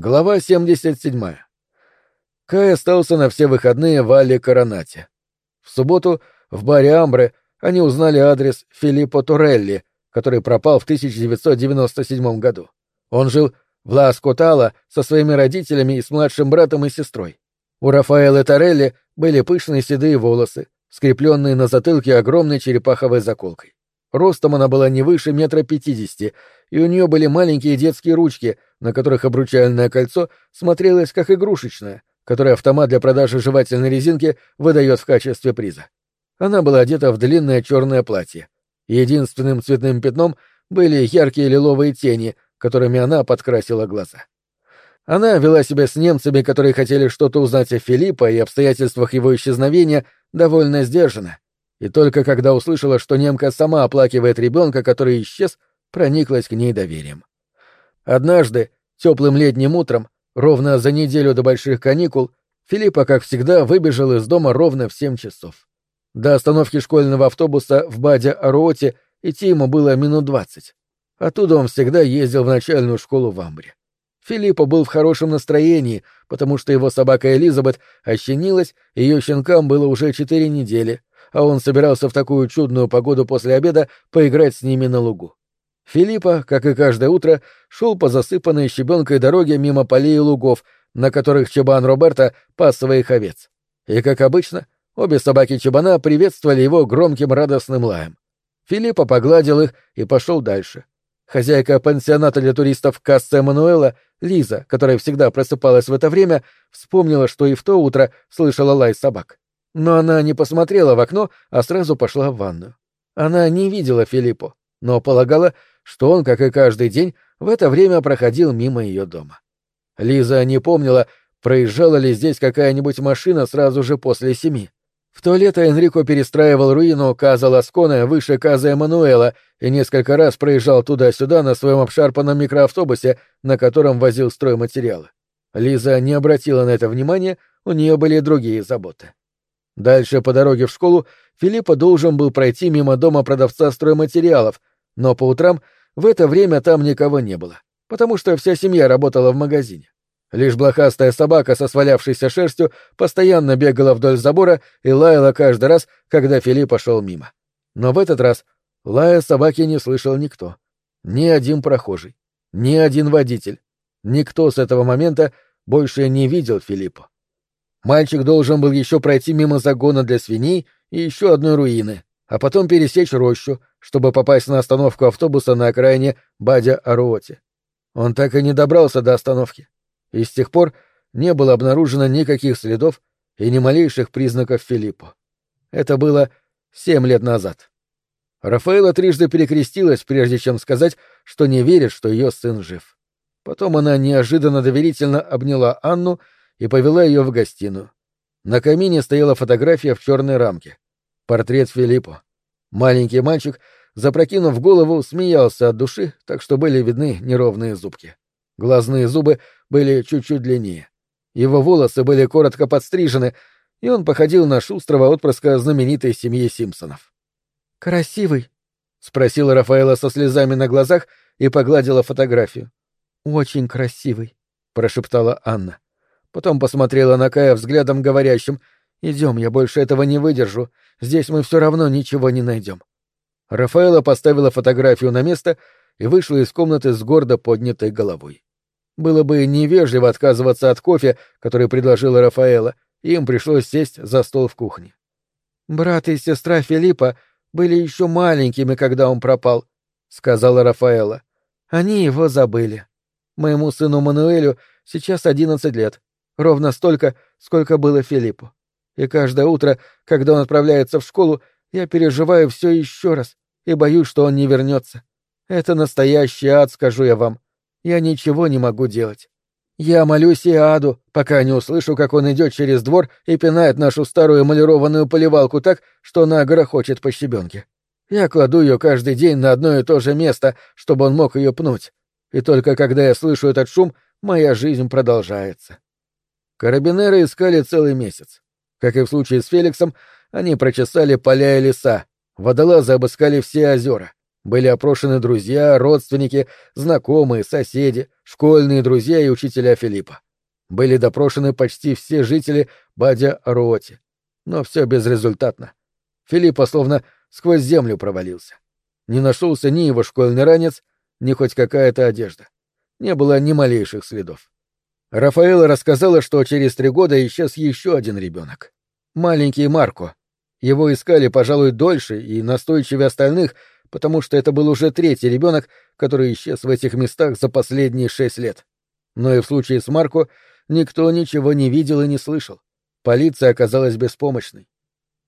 Глава 77. Кай остался на все выходные в Алле Коронате. В субботу в баре Амбре они узнали адрес Филиппо Торелли, который пропал в 1997 году. Он жил в Ла-Скотало со своими родителями и с младшим братом и сестрой. У Рафаэла Торелли были пышные седые волосы, скрепленные на затылке огромной черепаховой заколкой. Ростом она была не выше метра пятидесяти, и у нее были маленькие детские ручки, на которых обручальное кольцо смотрелось как игрушечное, которое автомат для продажи жевательной резинки выдает в качестве приза. Она была одета в длинное черное платье. Единственным цветным пятном были яркие лиловые тени, которыми она подкрасила глаза. Она вела себя с немцами, которые хотели что-то узнать о Филиппа и обстоятельствах его исчезновения, довольно сдержанно, и только когда услышала, что немка сама оплакивает ребенка, который исчез, прониклась к ней доверием. Однажды, теплым летним утром, ровно за неделю до больших каникул, Филиппа, как всегда, выбежал из дома ровно в семь часов. До остановки школьного автобуса в Баде-Аруоте идти ему было минут двадцать. Оттуда он всегда ездил в начальную школу в Амбре. Филиппа был в хорошем настроении, потому что его собака Элизабет ощенилась, ее щенкам было уже четыре недели, а он собирался в такую чудную погоду после обеда поиграть с ними на лугу. Филиппа, как и каждое утро, шел по засыпанной щебенкой дороге мимо полей и лугов, на которых Чабан Роберта пас своих овец. И, как обычно, обе собаки Чабана приветствовали его громким радостным лаем. Филиппа погладил их и пошел дальше. Хозяйка пансионата для туристов Касса Эммануэла, Лиза, которая всегда просыпалась в это время, вспомнила, что и в то утро слышала лай собак. Но она не посмотрела в окно, а сразу пошла в ванную. Она не видела Филиппу, но полагала, что он, как и каждый день, в это время проходил мимо ее дома. Лиза не помнила, проезжала ли здесь какая-нибудь машина сразу же после семи. В то лето Энрико перестраивал руину Каза Ласкона выше Каза Эммануэла и несколько раз проезжал туда-сюда на своем обшарпанном микроавтобусе, на котором возил стройматериалы. Лиза не обратила на это внимания, у нее были другие заботы. Дальше по дороге в школу Филиппа должен был пройти мимо дома продавца стройматериалов, но по утрам в это время там никого не было, потому что вся семья работала в магазине. Лишь блохастая собака со свалявшейся шерстью постоянно бегала вдоль забора и лаяла каждый раз, когда Филиппа шел мимо. Но в этот раз лая собаки не слышал никто. Ни один прохожий, ни один водитель. Никто с этого момента больше не видел Филиппа. Мальчик должен был еще пройти мимо загона для свиней и еще одной руины, а потом пересечь рощу, чтобы попасть на остановку автобуса на окраине Бадя-Аруоти. Он так и не добрался до остановки, и с тех пор не было обнаружено никаких следов и ни малейших признаков Филиппо. Это было семь лет назад. Рафаэла трижды перекрестилась, прежде чем сказать, что не верит, что ее сын жив. Потом она неожиданно доверительно обняла Анну и повела ее в гостиную. На камине стояла фотография в черной рамке. Портрет Филиппо. Маленький мальчик, запрокинув голову, смеялся от души, так что были видны неровные зубки. Глазные зубы были чуть-чуть длиннее. Его волосы были коротко подстрижены, и он походил на шустрого отпрыска знаменитой семьи Симпсонов. «Красивый?» — спросила Рафаэла со слезами на глазах и погладила фотографию. «Очень красивый», — прошептала Анна. Потом посмотрела на Кая взглядом говорящим «Идем, я больше этого не выдержу. Здесь мы все равно ничего не найдем». Рафаэла поставила фотографию на место и вышла из комнаты с гордо поднятой головой. Было бы невежливо отказываться от кофе, который предложила Рафаэла, и им пришлось сесть за стол в кухне. «Брат и сестра Филиппа были еще маленькими, когда он пропал», — сказала Рафаэла. «Они его забыли. Моему сыну Мануэлю сейчас одиннадцать лет ровно столько, сколько было Филиппу. И каждое утро, когда он отправляется в школу, я переживаю все еще раз и боюсь, что он не вернется. Это настоящий ад, скажу я вам. Я ничего не могу делать. Я молюсь и аду, пока не услышу, как он идет через двор и пинает нашу старую эмалированную поливалку так, что она грохочет по щебенке. Я кладу ее каждый день на одно и то же место, чтобы он мог ее пнуть. И только когда я слышу этот шум, моя жизнь продолжается. Карабинеры искали целый месяц. Как и в случае с Феликсом, они прочесали поля и леса, водолазы обыскали все озера. Были опрошены друзья, родственники, знакомые, соседи, школьные друзья и учителя Филиппа. Были допрошены почти все жители Бадя-Роти. Но все безрезультатно. Филиппа словно сквозь землю провалился. Не нашелся ни его школьный ранец, ни хоть какая-то одежда. Не было ни малейших следов. Рафаэла рассказала, что через три года исчез еще один ребенок. Маленький Марко. Его искали, пожалуй, дольше и настойчивее остальных, потому что это был уже третий ребенок, который исчез в этих местах за последние шесть лет. Но и в случае с Марко никто ничего не видел и не слышал. Полиция оказалась беспомощной.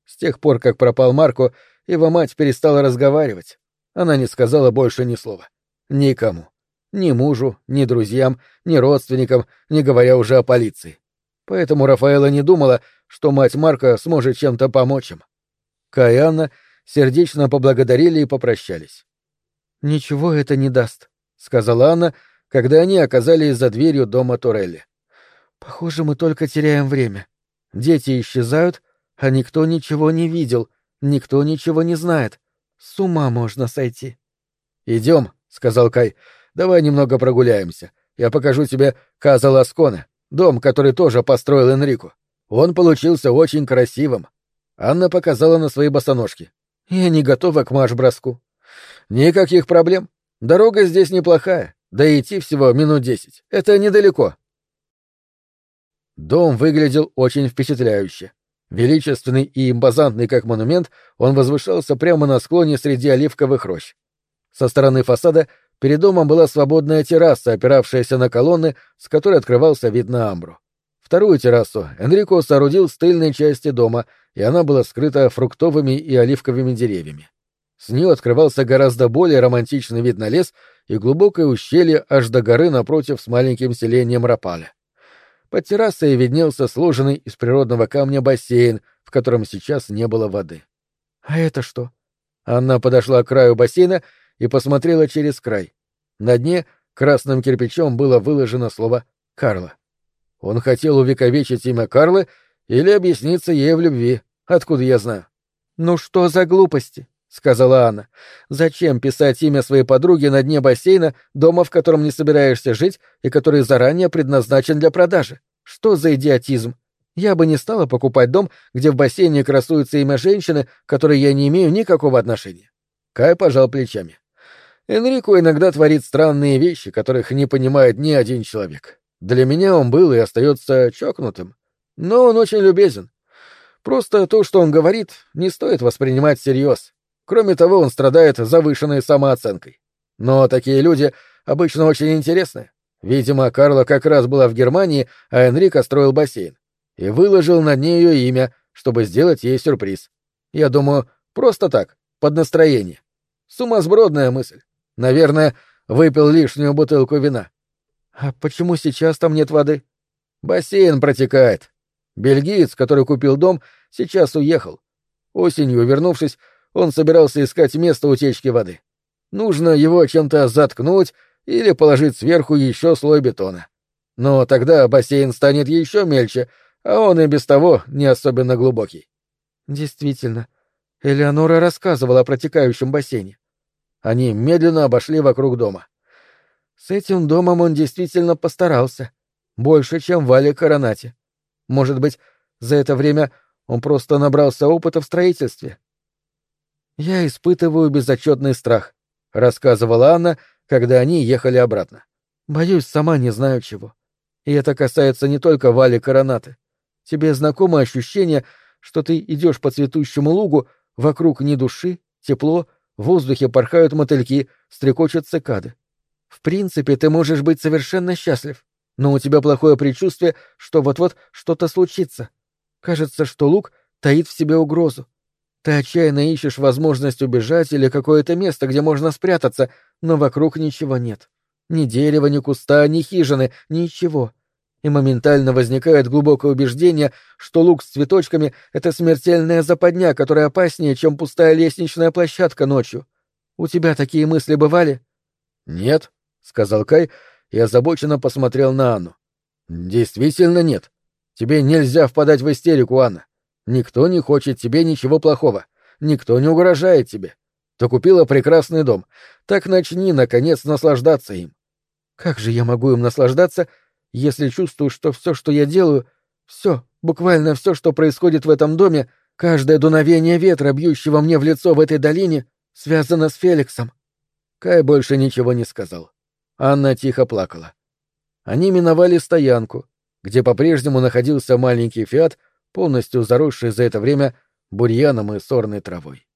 С тех пор, как пропал Марко, его мать перестала разговаривать. Она не сказала больше ни слова. Никому. Ни мужу, ни друзьям, ни родственникам, не говоря уже о полиции. Поэтому Рафаэла не думала, что мать Марка сможет чем-то помочь им. Кай и Анна сердечно поблагодарили и попрощались. «Ничего это не даст», — сказала Анна, когда они оказались за дверью дома Турелли. «Похоже, мы только теряем время. Дети исчезают, а никто ничего не видел, никто ничего не знает. С ума можно сойти». «Идем», — сказал Кай, — «давай немного прогуляемся. Я покажу тебе Каза Ласкона, дом, который тоже построил Энрику. Он получился очень красивым». Анна показала на свои босоножки. «Я не готова к марш-броску». «Никаких проблем. Дорога здесь неплохая, да и идти всего минут десять. Это недалеко». Дом выглядел очень впечатляюще. Величественный и импозантный как монумент, он возвышался прямо на склоне среди оливковых рощ. Со стороны фасада перед домом была свободная терраса, опиравшаяся на колонны, с которой открывался вид на Амбру. Вторую террасу Энрико соорудил с тыльной части дома, и она была скрыта фруктовыми и оливковыми деревьями. С нее открывался гораздо более романтичный вид на лес и глубокое ущелье аж до горы напротив с маленьким селением Рапаля. Под террасой виднелся сложенный из природного камня бассейн, в котором сейчас не было воды. «А это что?» Анна подошла к краю бассейна и посмотрела через край. На дне красным кирпичом было выложено слово «Карла». Он хотел увековечить имя Карлы или объясниться ей в любви. Откуда я знаю? «Ну что за глупости?» — сказала Анна. «Зачем писать имя своей подруги на дне бассейна, дома, в котором не собираешься жить и который заранее предназначен для продажи? Что за идиотизм? Я бы не стала покупать дом, где в бассейне красуется имя женщины, к которой я не имею никакого отношения». Кай пожал плечами. Энрико иногда творит странные вещи, которых не понимает ни один человек. Для меня он был и остается чокнутым. Но он очень любезен. Просто то, что он говорит, не стоит воспринимать всерьез. Кроме того, он страдает завышенной самооценкой. Но такие люди обычно очень интересны. Видимо, Карла как раз была в Германии, а Энрико строил бассейн. И выложил на ней ее имя, чтобы сделать ей сюрприз. Я думаю, просто так, под настроение. Сумасбродная мысль. Наверное, выпил лишнюю бутылку вина. А почему сейчас там нет воды? Бассейн протекает. Бельгиец, который купил дом, сейчас уехал. Осенью, вернувшись, он собирался искать место утечки воды. Нужно его чем-то заткнуть или положить сверху еще слой бетона. Но тогда бассейн станет еще мельче, а он и без того не особенно глубокий. Действительно, Элеонора рассказывала о протекающем бассейне. Они медленно обошли вокруг дома. С этим домом он действительно постарался. Больше, чем в Але Коронате. Может быть, за это время он просто набрался опыта в строительстве. «Я испытываю безотчетный страх», — рассказывала Анна, когда они ехали обратно. «Боюсь, сама не знаю чего. И это касается не только Вали Коронаты. Тебе знакомо ощущение, что ты идешь по цветущему лугу, вокруг ни души, тепло, в воздухе порхают мотыльки, стрекочут цикады. В принципе, ты можешь быть совершенно счастлив, но у тебя плохое предчувствие, что вот-вот что-то случится. Кажется, что лук таит в себе угрозу. Ты отчаянно ищешь возможность убежать или какое-то место, где можно спрятаться, но вокруг ничего нет. Ни дерева, ни куста, ни хижины, ничего. И моментально возникает глубокое убеждение, что лук с цветочками — это смертельная западня, которая опаснее, чем пустая лестничная площадка ночью. У тебя такие мысли бывали? — Нет, — сказал Кай и озабоченно посмотрел на Анну. «Действительно нет. Тебе нельзя впадать в истерику, Анна. Никто не хочет тебе ничего плохого. Никто не угрожает тебе. Ты купила прекрасный дом. Так начни, наконец, наслаждаться им». Как же я могу им наслаждаться, если чувствую, что все, что я делаю, все, буквально все, что происходит в этом доме, каждое дуновение ветра, бьющего мне в лицо в этой долине, связано с Феликсом. Кай больше ничего не сказал. Анна тихо плакала. Они миновали стоянку, где по-прежнему находился маленький фиат, полностью заросший за это время бурьяном и сорной травой.